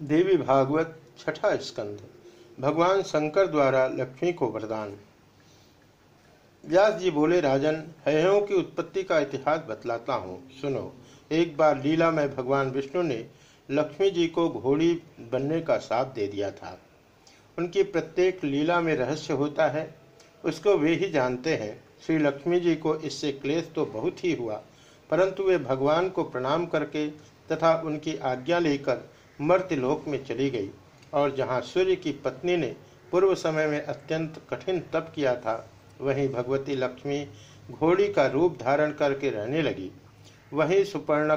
देवी भागवत छठा स्कंध। भगवान शंकर द्वारा लक्ष्मी को वरदान। व्यास जी बोले, राजन, हयों की उत्पत्ति का इतिहास बतलाता हूँ। सुनो, एक बार लीला में भगवान विष्णु ने लक्ष्मी जी को घोड़ी बनने का साथ दे दिया था। उनकी प्रत्येक लीला में रहस्य होता है। उसको वे ही जानते हैं। श्री लक्ष्मी जी को इससे क्लेश तो बहुत ही हुआ, परंतु वे भगवान को प्रणाम करके तथा उनकी आज्ञा लेकर मर्त्यलोक में चली गई और जहाँ सूर्य की पत्नी ने पूर्व समय में अत्यंत कठिन तप किया था, वहीं भगवती लक्ष्मी घोड़ी का रूप धारण करके रहने लगी। वहीं सुपर्ण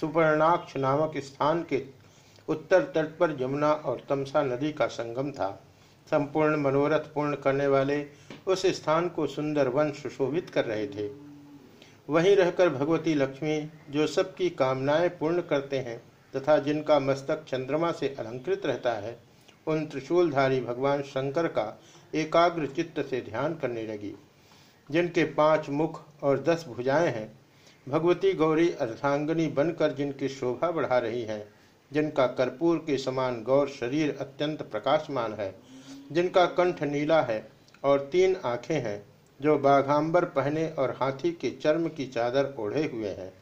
सुपर्णाक्ष नामक स्थान के उत्तर तट पर यमुना और तमसा नदी का संगम था। संपूर्ण मनोरथ पूर्ण करने वाले उस स्थान को सुंदर वन सुशोभित कर रहे थे। वहीं रहकर भगवती लक्ष्मी, जो सबकी कामनाएँ पूर्ण करते हैं तथा जिनका मस्तक चंद्रमा से अलंकृत रहता है, उन त्रिशूलधारी भगवान शंकर का एकाग्र चित्त से ध्यान करने लगी। जिनके पाँच मुख और दस भुजाएँ हैं, भगवती गौरी अर्धांगनी बनकर जिनकी शोभा बढ़ा रही हैं, जिनका कर्पूर के समान गौर शरीर अत्यंत प्रकाशमान है, जिनका कंठ नीला है और तीन आँखें हैं, जो बाघांबर पहने और हाथी के चर्म की चादर ओढ़े हुए हैं।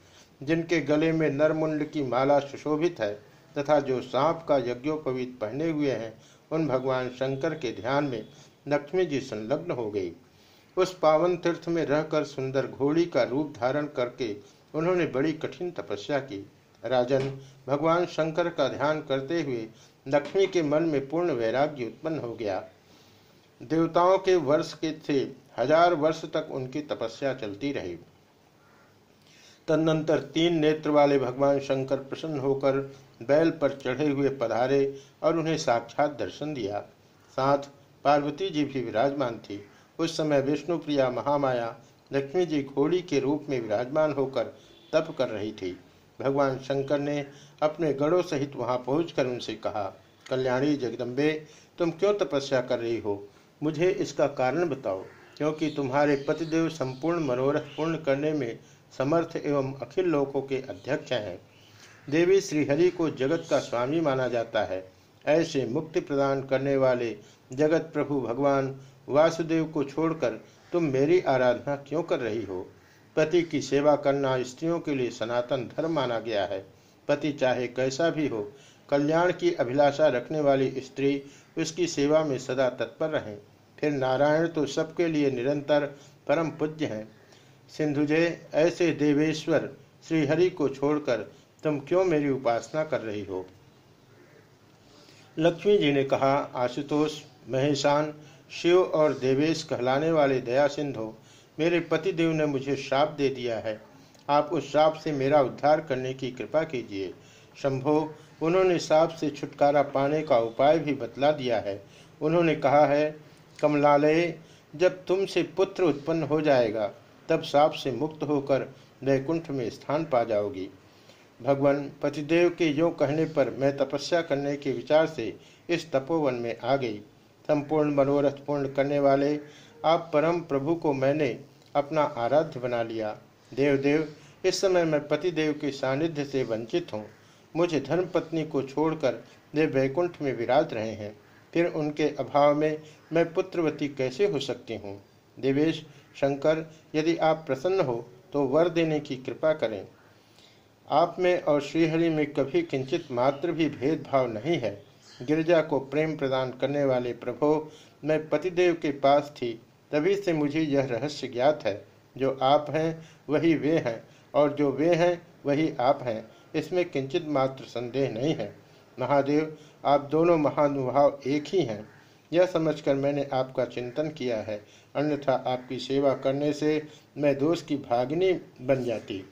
जिनके गले में नरमुंड की माला सुशोभित है तथा जो सांप का यज्ञोपवीत पहने हुए हैं, उन भगवान शंकर के ध्यान में लक्ष्मी जी संलग्न हो गई। उस पावन तीर्थ में रहकर सुंदर घोड़ी का रूप धारण करके उन्होंने बड़ी कठिन तपस्या की। राजन, भगवान शंकर का ध्यान करते हुए लक्ष्मी के मन में पूर्ण वैराग्य उत्पन्न हो गया। देवताओं के वर्ष के थे, हज़ार वर्ष तक उनकी तपस्या चलती रही। तदनंतर तीन नेत्र वाले भगवान शंकर प्रसन्न होकर बैल पर चढ़े हुए पधारे और उन्हें साक्षात दर्शन दिया। साथ पार्वती जी भी विराजमान थी। उस समय विष्णु प्रिया महामाया लक्ष्मी जी घोड़ी के रूप में विराजमान होकर तप कर रही थी। भगवान शंकर ने अपने गढ़ों सहित वहाँ पहुंचकर उनसे कहा, कल्याणी जगदम्बे, तुम क्यों तपस्या कर रही हो? मुझे इसका कारण बताओ, क्योंकि तुम्हारे पतिदेव संपूर्ण मनोरथ पूर्ण करने में समर्थ एवं अखिल लोकों के अध्यक्ष हैं। देवी श्रीहरि को जगत का स्वामी माना जाता है। ऐसे मुक्ति प्रदान करने वाले जगत प्रभु भगवान वासुदेव को छोड़कर तुम मेरी आराधना क्यों कर रही हो? पति की सेवा करना स्त्रियों के लिए सनातन धर्म माना गया है। पति चाहे कैसा भी हो, कल्याण की अभिलाषा रखने वाली स्त्री उसकी सेवा में सदा तत्पर रहें। फिर नारायण तो सबके लिए निरंतर परम पूज्य हैं। सिंधुजे, ऐसे देवेश्वर, श्रीहरि को छोड़कर तुम क्यों मेरी उपासना कर रही हो? लक्ष्मी जी ने कहा, आशुतोष, महेशान, शिव और देवेश कहलाने वाले दया सिंधु मेरे पतिदेव ने मुझे श्राप दे दिया है। आप उस श्राप से मेरा उद्धार करने की कृपा कीजिए। शंभो, उन्होंने श्राप से छुटकारा पाने का उपाय भी बतला दिया है। उन्होंने कहा है, कमलालय, जब तुमसे पुत्र उत्पन्न हो जाएगा तब साप से मुक्त होकर वैकुंठ में स्थान पा जाओगी। भगवान पतिदेव के यो कहने पर मैं तपस्या करने के विचार से इस तपोवन में आ गई। संपूर्ण मनोरथ पूर्ण करने वाले आप परम प्रभु को मैंने अपना आराध्य बना लिया। देव देव इस समय मैं पतिदेव के सानिध्य से वंचित हूँ। मुझे धर्म पत्नी को छोड़कर वे वैकुंठ में विराज रहे हैं। फिर उनके अभाव में मैं पुत्रवती कैसे हो सकती हूँ? देवेश, शंकर, यदि आप प्रसन्न हो तो वर देने की कृपा करें। आप में और श्रीहरि में कभी किंचित मात्र भी भेदभाव नहीं है। गिरजा को प्रेम प्रदान करने वाले प्रभो, मैं पतिदेव के पास थी, तभी से मुझे यह रहस्य ज्ञात है। जो आप हैं, वही वे हैं, और जो वे हैं, वही आप हैं। इसमें किंचित मात्र संदेह नहीं है। महादेव, आप दोनों महानुभाव एक ही हैं। यह समझकर मैंने आपका चिंतन किया है, अन्यथा आपकी सेवा करने से मैं दोष की भागिनी बन जाती।